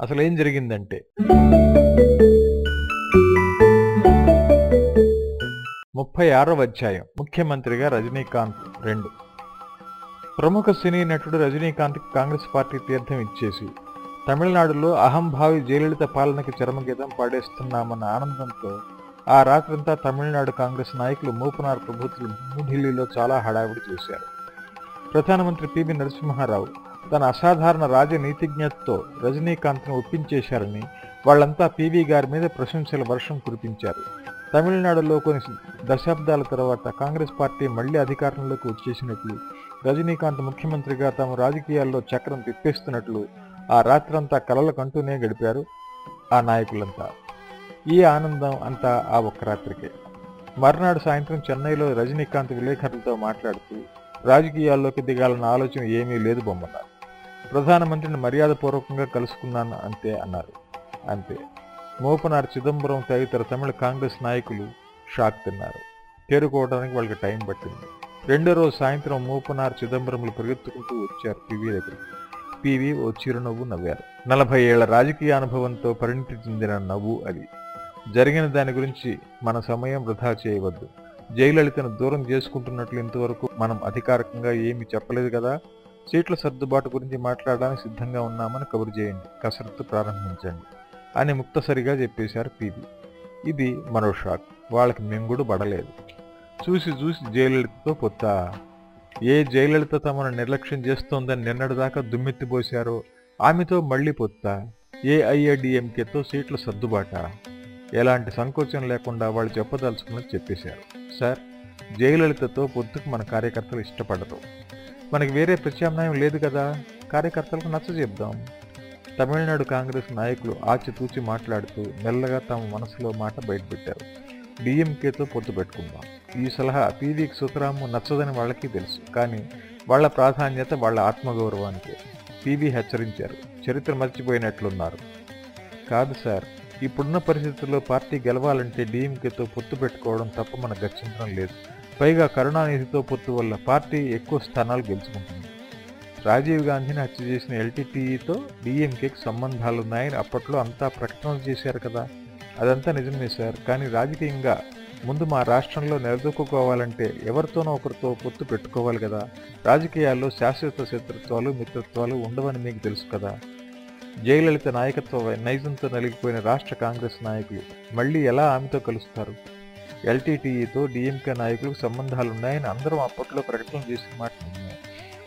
అసలు ఏం జరిగిందంటే ముప్పై ఆరవ అధ్యాయం. ముఖ్యమంత్రిగా రజనీకాంత్ రెండు. ప్రముఖ సినీ నటుడు రజనీకాంత్కి కాంగ్రెస్ పార్టీ తీర్థం ఇచ్చేసి తమిళనాడులో అహంభావి జయలలిత పాలనకి చరమగీతం పాడేస్తున్నామన్న ఆనందంతో ఆ రాత్రంతా తమిళనాడు కాంగ్రెస్ నాయకులు మూపనార్ ప్రభుత్వం న్యూఢిల్లీలో చాలా హడావిడి చేశారు. ప్రధానమంత్రి పివి నరసింహారావు తన అసాధారణ రాజనీతిజ్ఞతతో రజనీకాంత్ను ఒప్పించేశారని వాళ్ళంతా పీవీ గారి మీద ప్రశంసల వర్షం కురిపించారు. తమిళనాడులో కొన్ని దశాబ్దాల తర్వాత కాంగ్రెస్ పార్టీ మళ్ళీ అధికారంలోకి వచ్చేసినట్లు రజనీకాంత్ ముఖ్యమంత్రిగా తమ రాజకీయాల్లో చక్రం తిప్పేస్తున్నట్లు ఆ రాత్రంతా కలలు కంటూనే గడిపారు ఆ నాయకులంతా. ఈ ఆనందం అంతా ఆ ఒక్క రాత్రికే. మర్నాడు సాయంత్రం చెన్నైలో రజనీకాంత్ విలేకరులతో మాట్లాడుతూ రాజకీయాల్లోకి దిగాలన్న ఆలోచన ఏమీ లేదు బొమ్మన్నారు ప్రధానమంత్రిని మర్యాదపూర్వకంగా కలుసుకున్నాను అంతే అన్నారు. అంతే. మోపనార్ చిదంబరం తదితర తమిళ కాంగ్రెస్ నాయకులు షాక్ తిన్నారు. చేరుకోవడానికి వాళ్ళకి టైం పట్టింది. రెండో రోజు సాయంత్రం మోపనార్ చిదంబరంలు పరిగెత్తుకుంటూ వచ్చారు పివి దగ్గరికి. పివి ఓ చిరునవ్వు నవ్వారు. నలభై ఏళ్ళ రాజకీయ అనుభవంతో పరిణితి చెందిన నవ్వు అది. జరిగిన దాని గురించి మన సమయం వృధా చేయవద్దు. జయలలితను దూరం చేసుకుంటున్నట్లు ఇంతవరకు మనం అధికారికంగా ఏమీ చెప్పలేదు కదా? సీట్ల సర్దుబాటు గురించి మాట్లాడడానికి సిద్ధంగా ఉన్నామని కబురు చేయండి. కసరత్తు ప్రారంభించండి అని ముక్తసరిగా చెప్పేశారు పీబీ ఇది మరో షాక్. వాళ్ళకి మింగుడు పడలేదు. చూసి చూసి జయలలితతో పొత్తా. ఏ జయలలిత తమను నిర్లక్ష్యం చేస్తోందని నిన్నటిదాకా దుమ్మెత్తిపోశారో ఆమెతో మళ్ళీ పొత్తా. ఏ సీట్ల సర్దుబాట. ఎలాంటి సంకోచం లేకుండా వాళ్ళు చెప్పదలుచుకున్నది చెప్పేశారు. సార్ జయలలితతో పొత్తుకు మన కార్యకర్తలు ఇష్టపడరు. మనకి వేరే ప్రత్యామ్నాయం లేదు కదా. కార్యకర్తలకు నచ్చ చెప్దాం. తమిళనాడు కాంగ్రెస్ నాయకులు ఆచితూచి మాట్లాడుతూ మెల్లగా తమ మనసులో మాట బయటపెట్టారు. డిఎంకేతో పొత్తు పెట్టుకుందాం. ఈ సలహా పీవీకి సుఖరాము నచ్చదని వాళ్ళకి తెలుసు. కానీ వాళ్ళ ప్రాధాన్యత వాళ్ళ ఆత్మగౌరవానికే. పీవీ హెచ్చరించారు. చరిత్ర మర్చిపోయినట్లున్నారు. కాదు సార్ ఇప్పుడున్న పరిస్థితుల్లో పార్టీ గెలవాలంటే డిఎంకేతో పొత్తు పెట్టుకోవడం తప్ప మన గచ్చించడం లేదు. పైగా కరుణానిధితో పొత్తు వల్ల పార్టీ ఎక్కువ స్థానాలు గెలుచుకుంటుంది. రాజీవ్ గాంధీని హత్య చేసిన ఎల్టీటీఈతో డిఎంకేకి సంబంధాలున్నాయని అప్పట్లో అంతా ప్రకటనలు చేశారు కదా. అదంతా నిజమే సార్ కానీ రాజకీయంగా ముందు మా రాష్ట్రంలో నిలదొక్కుకోవాలంటే ఎవరితోనో ఒకరితో పొత్తు పెట్టుకోవాలి కదా. రాజకీయాల్లో శాశ్వత శత్రుత్వాలు మిత్రత్వాలు ఉండవని మీకు తెలుసు కదా. జయలలిత నాయకత్వ నైజంతో నలిగిపోయిన రాష్ట్ర కాంగ్రెస్ నాయకులు మళ్ళీ ఎలా ఆమెతో కలుస్తారు? ఎల్టీటీఈతో డిఎంకే నాయకులకు సంబంధాలున్నాయని అందరం అప్పట్లో ప్రకటన చేసిన మాట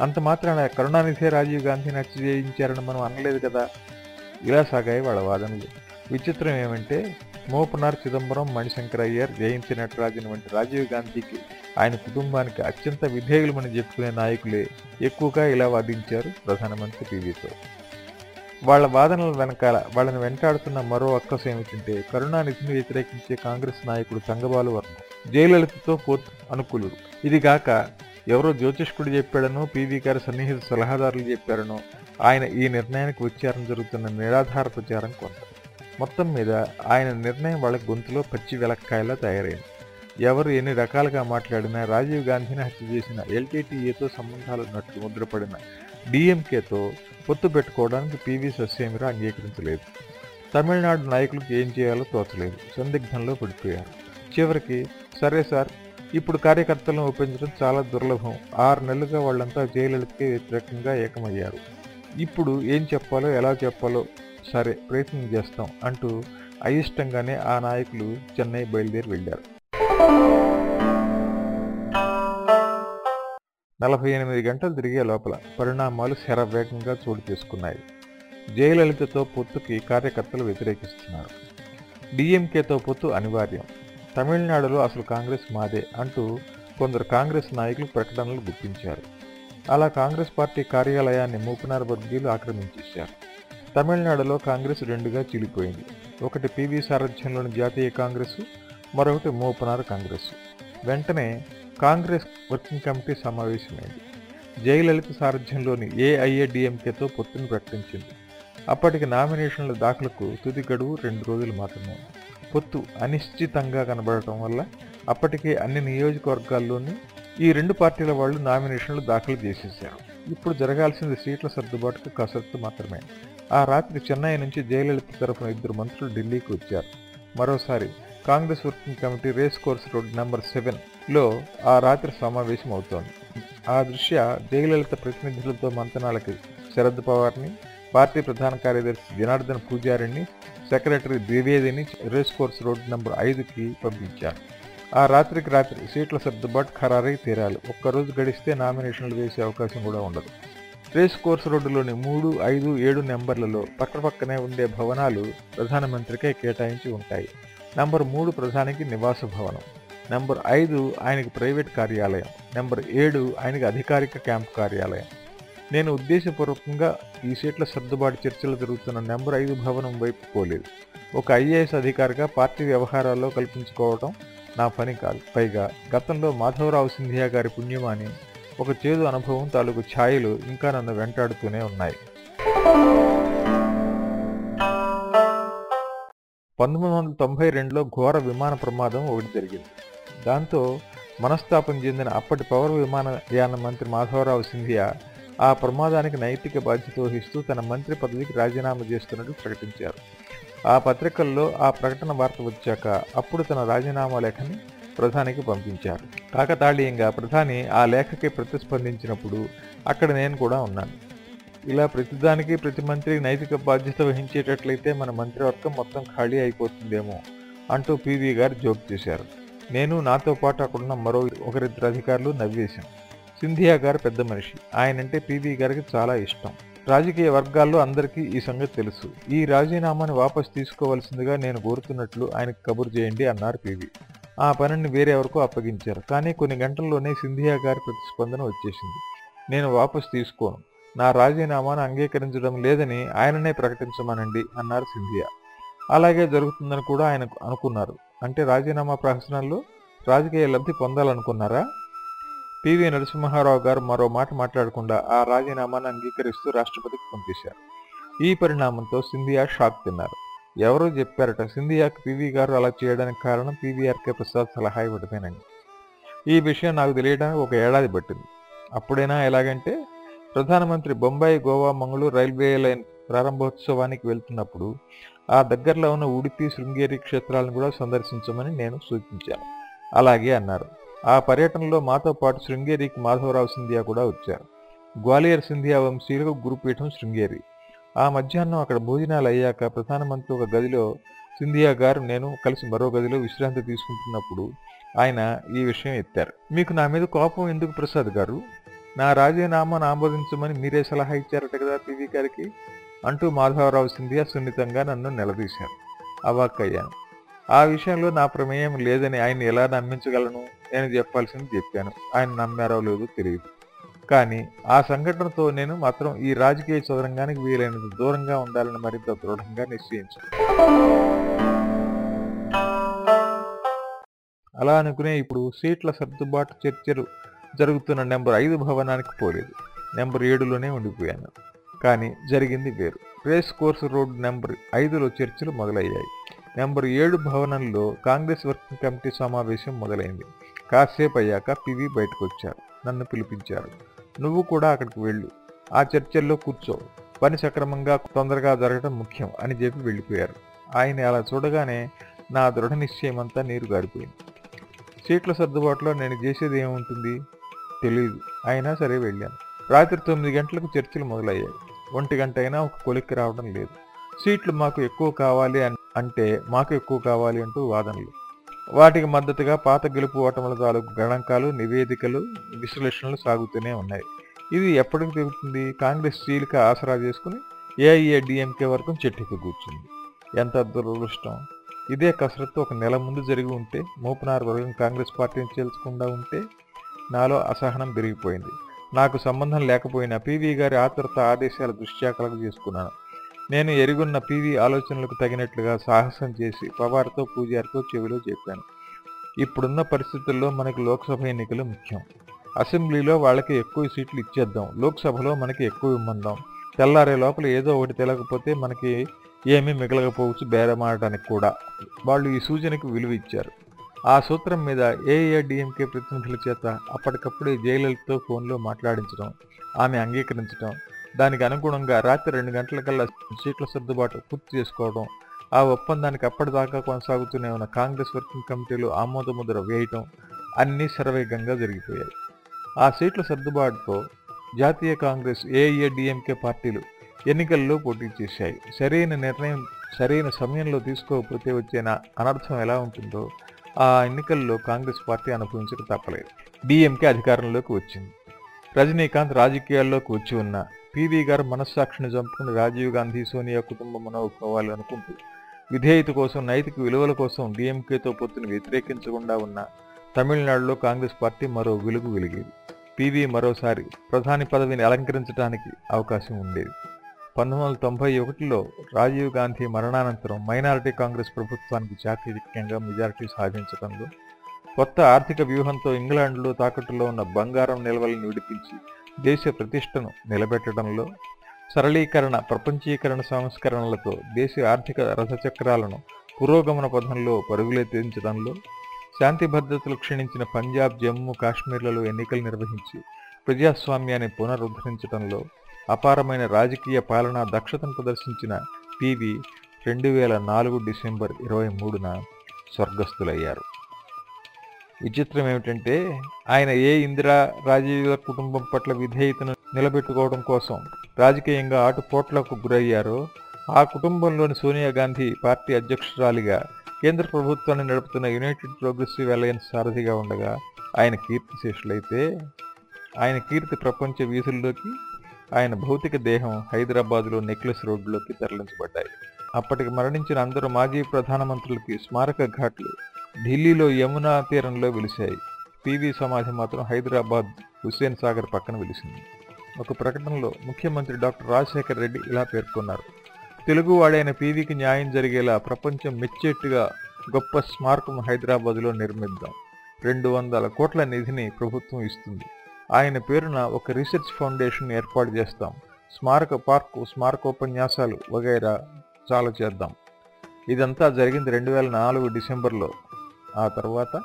అంత మాత్రాన కరుణానిధే రాజీవ్ గాంధీని హత్య చేయించారని మనం అనలేదు కదా? ఇలా సాగాయి వాళ్ళ వాదనలు. విచిత్రం ఏమంటే మోపనార్ చిదంబరం మణిశంకర్ అయ్యర్ జయంతి నటరాజన్ వంటి రాజీవ్ గాంధీకి ఆయన కుటుంబానికి అత్యంత విధేయులమని చెప్పుకునే నాయకులే ఎక్కువగా ఇలా వాదించారు ప్రధానమంత్రి పీవీతో వాళ్ళ వాదనల వెనకాల వాళ్ళని వెంటాడుతున్న మరో అక్కసు ఏమిటంటే కరుణానిధిని వ్యతిరేకించే కాంగ్రెస్ నాయకుడు చంగబాలు వర్మ. జయలలితతో పోత్ అనుకూలుడు. ఇదిగాక ఎవరో జ్యోతిష్కుడు చెప్పాడనో పీవీ గారి సన్నిహిత సలహాదారులు చెప్పారనో ఆయన ఈ నిర్ణయానికి ఉచ్చారణ జరుగుతున్న నిరాధార ప్రచారం కొంత. మొత్తం మీద ఆయన నిర్ణయం వాళ్ళ గొంతులో పచ్చి వెలక్కాయలా తయారైంది. ఎవరు ఎన్ని రకాలుగా మాట్లాడినా రాజీవ్ గాంధీని హత్య చేసిన ఎల్టీటీఏతో సంబంధాలు ఉన్నట్లు ముద్రపడిన డిఎంకేతో పొత్తు పెట్టుకోవడానికి పివి సస్యమిరా అంగీకరించలేదు. తమిళనాడు నాయకులకు ఏం చేయాలో తోచలేదు. సందిగ్ధంలో పడిపోయారు. చివరికి సరే సార్ ఇప్పుడు కార్యకర్తలను ఒప్పించడం చాలా దుర్లభం. ఆరు నెలలుగా వాళ్ళంతా జయలలితకే వ్యతిరేకంగా ఏకమయ్యారు. ఇప్పుడు ఏం చెప్పాలో ఎలా చెప్పాలో సరే ప్రయత్నం చేస్తాం అంటూ అయిష్టంగానే ఆ నాయకులు చెన్నై బయలుదేరి వెళ్ళారు. నలభై ఎనిమిది గంటలు తిరిగే లోపల పరిణామాలు శరవేగంగా చోటు చేసుకున్నాయి. జయలలితతో పొత్తుకి కార్యకర్తలు వ్యతిరేకిస్తున్నారు. డిఎంకేతో పొత్తు అనివార్యం. తమిళనాడులో అసలు కాంగ్రెస్ మాదే అంటూ కొందరు కాంగ్రెస్ నాయకులు ప్రకటనలు గుర్తించారు అలా కాంగ్రెస్ పార్టీ కార్యాలయాన్ని మూపునార్ వర్గీయులు ఆక్రమించేశారు తమిళనాడులో కాంగ్రెస్ రెండుగా చీలిపోయింది. ఒకటి పివి సారథ్యంలోని జాతీయ కాంగ్రెస్ మరొకటి మూపనార్ కాంగ్రెస్. వెంటనే కాంగ్రెస్ వర్కింగ్ కమిటీ సమావేశమైంది. జయలలిత సారథ్యంలోని ఏఐఏడిఎంకేతో పొత్తును ప్రకటించింది. అప్పటికి నామినేషన్ల దాఖలకు తుది గడువు రెండు రోజులు మాత్రమే. పొత్తు అనిశ్చితంగా కనబడటం వల్ల అప్పటికే అన్ని నియోజకవర్గాల్లోని ఈ రెండు పార్టీల వాళ్ళు నామినేషన్లు దాఖలు చేసేశారు. ఇప్పుడు జరగాల్సింది సీట్ల సర్దుబాటుకు కసరత్తు మాత్రమే. ఆ రాత్రి చెన్నై నుంచి జయలలిత తరఫున ఇద్దరు మంత్రులు ఢిల్లీకి వచ్చారు. మరోసారి Congress working committee race course road number seven లో ఆ రాత్రి సమావేశం అవుతోంది ఆ దృష్ట్యా జయలలిత ప్రతినిధులతో మంతనాలకి శరద్ పవార్ని పార్టీ ప్రధాన కార్యదర్శి జనార్దన్ పూజారిని సెక్రటరీ ద్వివేదిని రేస్ కోర్స్ రోడ్ నెంబర్ ఐదుకి పంపించారు. ఆ రాత్రికి రాత్రి సీట్ల సర్దుబాటు ఖరారై తీరాలి. ఒక్కరోజు గడిస్తే నామినేషన్లు వేసే అవకాశం కూడా ఉండదు. రేస్ కోర్స్ రోడ్డులోని మూడు ఐదు ఏడు నెంబర్లలో పక్కపక్కనే ఉండే భవనాలు ప్రధానమంత్రికే కేటాయించి ఉంటాయి. నంబర్ మూడు ప్రధానికి నివాస భవనం. నెంబర్ ఐదు ఆయనకి ప్రైవేట్ కార్యాలయం. నెంబర్ ఏడు ఆయనకి అధికారిక క్యాంప్ కార్యాలయం. నేను ఉద్దేశపూర్వకంగా ఈ సీట్ల సర్దుబాటు చర్చలు జరుగుతున్న నెంబర్ ఐదు భవనం వైపు పోలేదు. ఒక ఐఏఎస్ అధికారిగా పార్టీ వ్యవహారాల్లో కల్పించుకోవడం నా పని కాదు. పైగా గతంలో మాధవరావు సింధియా గారి పుణ్యమాని ఒక చేదు అనుభవం తాలూకు ఛాయలు ఇంకా నన్ను వెంటాడుతూనే ఉన్నాయి. పంతొమ్మిది వందల తొంభై రెండులో ఘోర విమాన ప్రమాదం ఒకటి జరిగింది. దాంతో మనస్తాపం చెందిన అప్పటి పౌర విమానయాన మంత్రి మాధవరావు సింధియా ఆ ప్రమాదానికి నైతిక బాధ్యత వహిస్తూ తన మంత్రి పదవికి రాజీనామా చేస్తున్నట్టు ప్రకటించారు. ఆ పత్రికల్లో ఆ ప్రకటన వార్త వచ్చాక అప్పుడు తన రాజీనామా లేఖని ప్రధానికి పంపించారు. కాకతాళీయంగా ప్రధాని ఆ లేఖకి ప్రతిస్పందించినప్పుడు అక్కడ నేను కూడా ఉన్నాను. ఇలా ప్రతిదానికి ప్రతి మంత్రి నైతిక బాధ్యత వహించేటట్లయితే మన మంత్రివర్గం మొత్తం ఖాళీ అయిపోతుందేమో అంటూ పీవీ గారు జోక్ చేశారు. నేను నాతో పాటు అక్కడున్న మరో ఒకరిద్దరు అధికారులు నవ్వేశాం. సింధియా గారు పెద్ద మనిషి. ఆయనంటే పీవీ గారికి చాలా ఇష్టం. రాజకీయ వర్గాల్లో అందరికీ ఈ సంగతి తెలుసు. ఈ రాజీనామాని వాపసు తీసుకోవాల్సిందిగా నేను కోరుతున్నట్లు ఆయనకు కబురు చేయండి అన్నారు పీవీ. ఆ పనిని వేరెవరికో అప్పగించారు. కానీ కొన్ని గంటల్లోనే సింధియా గారి ప్రతిస్పందన వచ్చేసింది. నేను వాపసు తీసుకోను. నా రాజీనామాను అంగీకరించడం లేదని ఆయననే ప్రకటించమనండి అన్నారు సింధియా. అలాగే జరుగుతుందని కూడా ఆయన అనుకున్నారు. అంటే రాజీనామా ప్రహసనంలో రాజకీయ లబ్ధి పొందాలనుకున్నారా? పివి నరసింహారావు గారు మరో మాట మాట్లాడకుండా ఆ రాజీనామాను అంగీకరిస్తూ రాష్ట్రపతికి పంపించారు ఈ పరిణామంతో సింధియా షాక్ తిన్నారు. ఎవరో చెప్పారట సింధియాకి పివి గారు అలా చేయడానికి కారణం పీవీఆర్కే ప్రసాద్ సలహా ఇవ్వడమేనండి ఈ విషయం నాకు తెలియడానికి ఒక ఏడాది పట్టింది. అప్పుడైనా ఎలాగంటే ప్రధానమంత్రి బొంబాయి గోవా మంగళూరు రైల్వే లైన్ ప్రారంభోత్సవానికి వెళ్తున్నప్పుడు ఆ దగ్గరలో ఉన్న ఉడిపి శృంగేరి క్షేత్రాలను కూడా సందర్శించమని నేను సూచించాను. అలాగే అన్నారు. ఆ పర్యటనలో మాతో పాటు శృంగేరికి మాధవరావు సింధియా కూడా వచ్చారు. గ్వాలియర్ సింధియా వంశీయులకు గురుపీఠం శృంగేరి. ఆ మధ్యాహ్నం అక్కడ భోజనాలు అయ్యాక ప్రధానమంత్రి ఒక గదిలో సింధియా గారు నేను కలిసి మరో గదిలో విశ్రాంతి తీసుకుంటున్నప్పుడు ఆయన ఈ విషయం ఎత్తారు. మీకు నా మీద కోపం ఎందుకు ప్రసాద్ గారు? నా రాజీనామాను ఆమోదించమని మీరే సలహా ఇచ్చారట కదా పివి గారికి? అంటూ మాధవరావు సింధియా సున్నితంగా నన్ను నిలదీశారు. అవాక్కయ్యాను. ఆ విషయంలో నా ప్రమేయం లేదని ఆయన ఎలా నమ్మించగలను? నేను చెప్పాల్సింది చెప్పాను. ఆయన నమ్మారో లేదో తెలియదు కానీ ఆ సంఘటనతో నేను మాత్రం ఈ రాజకీయ చదరంగానికి వీలైనంత దూరంగా ఉండాలని మరింత దృఢంగా నిశ్చయించాను. అలా అనుకునే ఇప్పుడు సీట్ల సర్దుబాటు చర్చలు జరుగుతున్న నెంబర్ ఐదు భవనానికి పోలేదు. నెంబర్ ఏడులోనే ఉండిపోయాను. కానీ జరిగింది వేరు. రేస్ కోర్సు రోడ్ నెంబర్ ఐదులో చర్చలు మొదలయ్యాయి. నెంబర్ ఏడు భవనంలో కాంగ్రెస్ వర్కింగ్ కమిటీ సమావేశం మొదలైంది. కాసేపు అయ్యాక పివి బయటకు వచ్చారు నన్ను పిలిపించారు. నువ్వు కూడా అక్కడికి వెళ్ళు. ఆ చర్చల్లో కూర్చో. పని సక్రమంగా తొందరగా జరగడం ముఖ్యం అని చెప్పి వెళ్ళిపోయారు. ఆయన అలా చూడగానే నా దృఢ నిశ్చయం అంతా నీరు గారిపోయింది. సీట్ల సర్దుబాటులో నేను చేసేది ఏముంటుంది? తెలియదు అయినా సరే వెళ్ళాను. రాత్రి తొమ్మిది గంటలకు చర్చలు మొదలయ్యాయి. ఒంటి గంట అయినా ఒక కొలిక్కి రావడం లేదు. సీట్లు మాకు ఎక్కువ కావాలి అంటే మాకు ఎక్కువ కావాలి అంటూ వాదనలు. వాటికి మద్దతుగా పాత గెలుపు ఓటముల తాలూకు గణాంకాలు నివేదికలు విశ్లేషణలు సాగుతూనే ఉన్నాయి. ఇది ఎప్పటికి తిరుగుతుంది? కాంగ్రెస్ చీలిక ఆసరా చేసుకుని ఏఐఏడిఎంకే వరకు చెట్టుకు కూర్చుంది. ఎంత దురదృష్టం! ఇదే కసరత్తు ఒక నెల ముందు జరిగి ఉంటే మూపనార్ వర్గం కాంగ్రెస్ పార్టీని చేల్చకుండా ఉంటే నాలో అసహనం పెరిగిపోయింది. నాకు సంబంధం లేకపోయినా పీవీ గారి ఆతృత ఆదేశాల దృష్ట్యా కలుగు చేసుకున్నాను. నేను ఎరుగున్న పీవీ ఆలోచనలకు తగినట్లుగా సాహసం చేసి పవార్తో పూజారితో చెవిలో చెప్పాను. ఇప్పుడున్న పరిస్థితుల్లో మనకి లోక్సభ ఎన్నికలు ముఖ్యం. అసెంబ్లీలో వాళ్ళకి ఎక్కువ సీట్లు ఇచ్చేద్దాం. లోక్సభలో మనకి ఎక్కువ ఇమ్మందాం. తెల్లారే లోపల ఏదో ఒకటి తెలకపోతే మనకి ఏమీ మిగలకపోవచ్చు బేరమాడటానికి కూడా. వాళ్ళు ఈ సూచనకు విలువ ఇచ్చారు. ఆ సూత్రం మీద ఏఐఆర్డిఎంకే ప్రతినిధుల చేత అప్పటికప్పుడే జయలలితతో ఫోన్లో మాట్లాడించడం ఆమె అంగీకరించడం దానికి అనుగుణంగా రాత్రి రెండు గంటలకల్లా సీట్ల సర్దుబాటు పూర్తి చేసుకోవడం ఆ ఒప్పందానికి అప్పటిదాకా కొనసాగుతూనే ఉన్న కాంగ్రెస్ వర్కింగ్ కమిటీలు ఆమోదముద్ర వేయటం అన్నీ శరవేగంగా జరిగిపోయాయి. ఆ సీట్ల సర్దుబాటుతో జాతీయ కాంగ్రెస్ ఏఐఏడిఎంకే పార్టీలు ఎన్నికల్లో పోటీ చేశాయి. సరైన నిర్ణయం సరైన సమయంలో తీసుకోకపోతే వచ్చే అనర్థం ఎలా ఉంటుందో ఆ ఎన్నికల్లో కాంగ్రెస్ పార్టీ అనుభవించక తప్పలేదు. డిఎంకే అధికారంలోకి వచ్చింది. రజనీకాంత్ రాజకీయాల్లోకి వచ్చి ఉన్న పీవీ గారు మనస్సాక్షిని చంపుకుని రాజీవ్ గాంధీ సోనియా కుటుంబం మనవుకోవాలనుకుంటూ విధేయత కోసం నైతిక విలువల కోసం డిఎంకేతో పొత్తును వ్యతిరేకించకుండా ఉన్న తమిళనాడులో కాంగ్రెస్ పార్టీ మరో వెలుగు వెలిగేది. పీవీ మరోసారి ప్రధాని పదవిని అలంకరించడానికి అవకాశం ఉండేది. పంతొమ్మిది వందల తొంభై ఒకటిలో రాజీవ్ గాంధీ మరణానంతరం మైనారిటీ కాంగ్రెస్ ప్రభుత్వానికి చాకచక్యంగా మెజారిటీ సాధించడంలో కొత్త ఆర్థిక వ్యూహంతో ఇంగ్లాండ్లో తాకట్టులో ఉన్న బంగారం నిల్వలను విడిపించి దేశ ప్రతిష్టను నిలబెట్టడంలో సరళీకరణ ప్రపంచీకరణ సంస్కరణలతో దేశ ఆర్థిక రథచక్రాలను పురోగమన పథంలో పరుగులెత్తించడంలో శాంతి భద్రతలు క్షీణించిన పంజాబ్ జమ్మూ కాశ్మీర్లలో ఎన్నికలు నిర్వహించి ప్రజాస్వామ్యాన్ని పునరుద్ధరించడంలో అపారమైన రాజకీయ పాలనా దక్షతను ప్రదర్శించిన పివి రెండు వేల నాలుగు డిసెంబర్ ఇరవై మూడున స్వర్గస్థులయ్యారు. విచిత్రం ఏమిటంటే ఆయన ఏ ఇందిరా రాజీవుల కుటుంబం పట్ల విధేయతను నిలబెట్టుకోవడం కోసం రాజకీయంగా ఆటుపోట్లకు గురయ్యారో ఆ కుటుంబంలోని సోనియా గాంధీ పార్టీ అధ్యక్షురాలిగా కేంద్ర ప్రభుత్వాన్ని నడుపుతున్న యునైటెడ్ ప్రోగ్రెసివ్ అలయన్స్ సారథిగా ఉండగా ఆయన కీర్తిశేషులైతే ఆయన కీర్తి ప్రపంచ వీధుల్లోకి ఆయన భౌతిక దేహం హైదరాబాద్లో నెక్లెస్ రోడ్డులోకి తరలించబడ్డాయి. అప్పటికి మరణించిన అందరూ మాజీ ప్రధానమంత్రులకి స్మారక ఘాట్లు ఢిల్లీలో యమునా తీరంలో వెలిశాయి. పివి సమాధి మాత్రం హైదరాబాద్ హుస్సేన్ సాగర్ పక్కన వెలిసింది. ఒక ప్రకటనలో ముఖ్యమంత్రి డాక్టర్ రాజశేఖర్ రెడ్డి ఇలా పేర్కొన్నారు. తెలుగు వాడైన పీవీకి న్యాయం జరిగేలా ప్రపంచం మెచ్చేట్టుగా గొప్ప స్మారకం హైదరాబాద్లో నిర్మిద్దాం. రెండు వందల కోట్ల నిధిని ప్రభుత్వం ఇస్తుంది. ఆయన పేరున ఒక రీసెర్చ్ ఫౌండేషన్ ఏర్పాటు చేస్తాం. స్మారక పార్కు స్మారకోపన్యాసాలు వగైరా చాలా చేద్దాం. ఇదంతా జరిగింది రెండు వేల నాలుగు డిసెంబర్లో. ఆ తర్వాత?